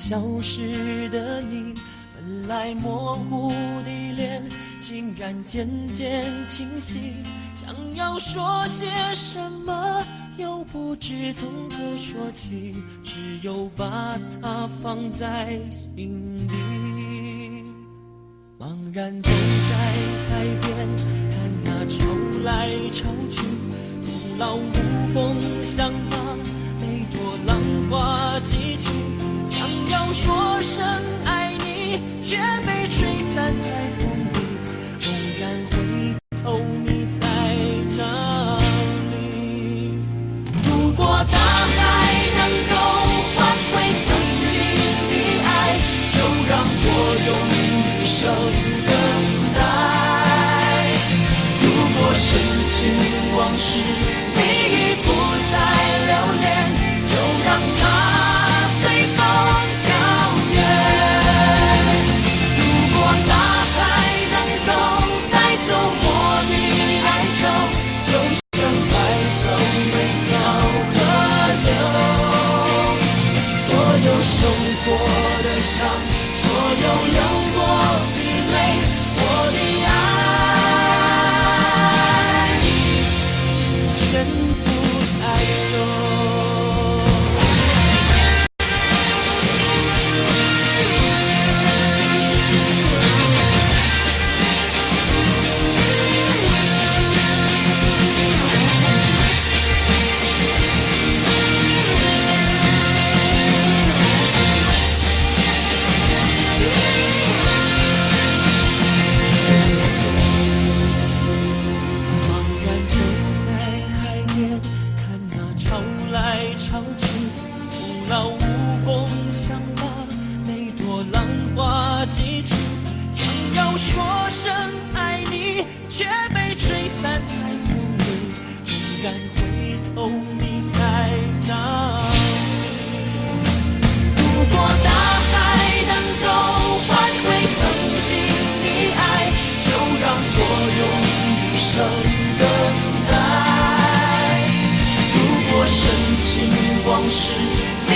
消失的你，本来模糊的脸，竟然渐渐清晰。想要说些什么，又不知从何说起，只有把它放在心里。茫然走在海边，看那潮来潮去，徒劳无功，想把每朵浪花记起。说声爱你，却被吹散在风里。猛然回头，你在哪里？如果大海能够换回曾经的爱，就让我用一生等待。如果深情往事你已花记起。想要说声爱你，却被吹散在风里。猛然回头，你在哪里？如果大海能够换回曾经的爱，就让我用一生等待。如果深情往事你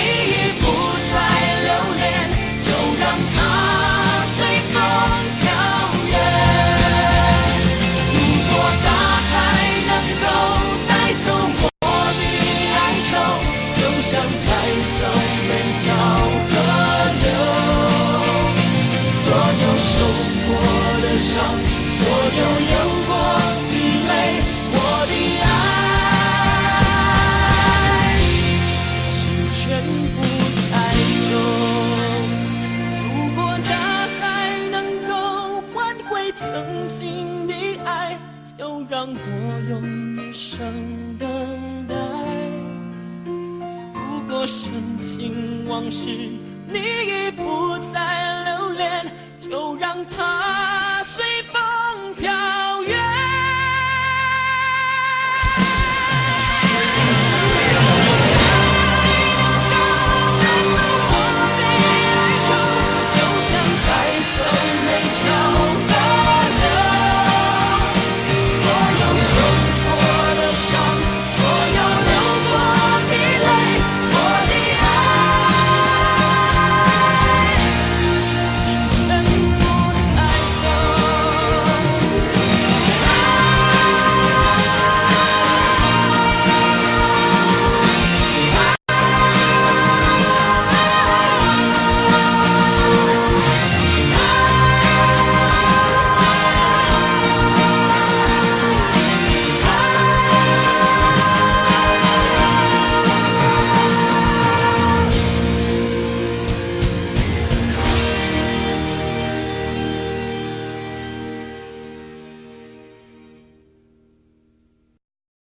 所有受过的伤，所有流过的泪，我的爱，请全部带走。如果大海能够换回曾经的爱，就让我用一生等待。如果深情往事你已不再留恋，就让它随风飘。